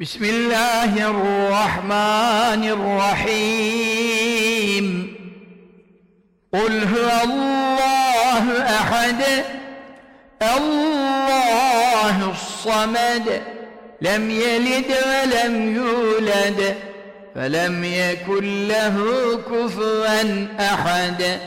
بسم الله الرحمن الرحيم. قل هو الله أحد الله الصمد لم يلد ولم يولد فلم يكن له كفوا أحد.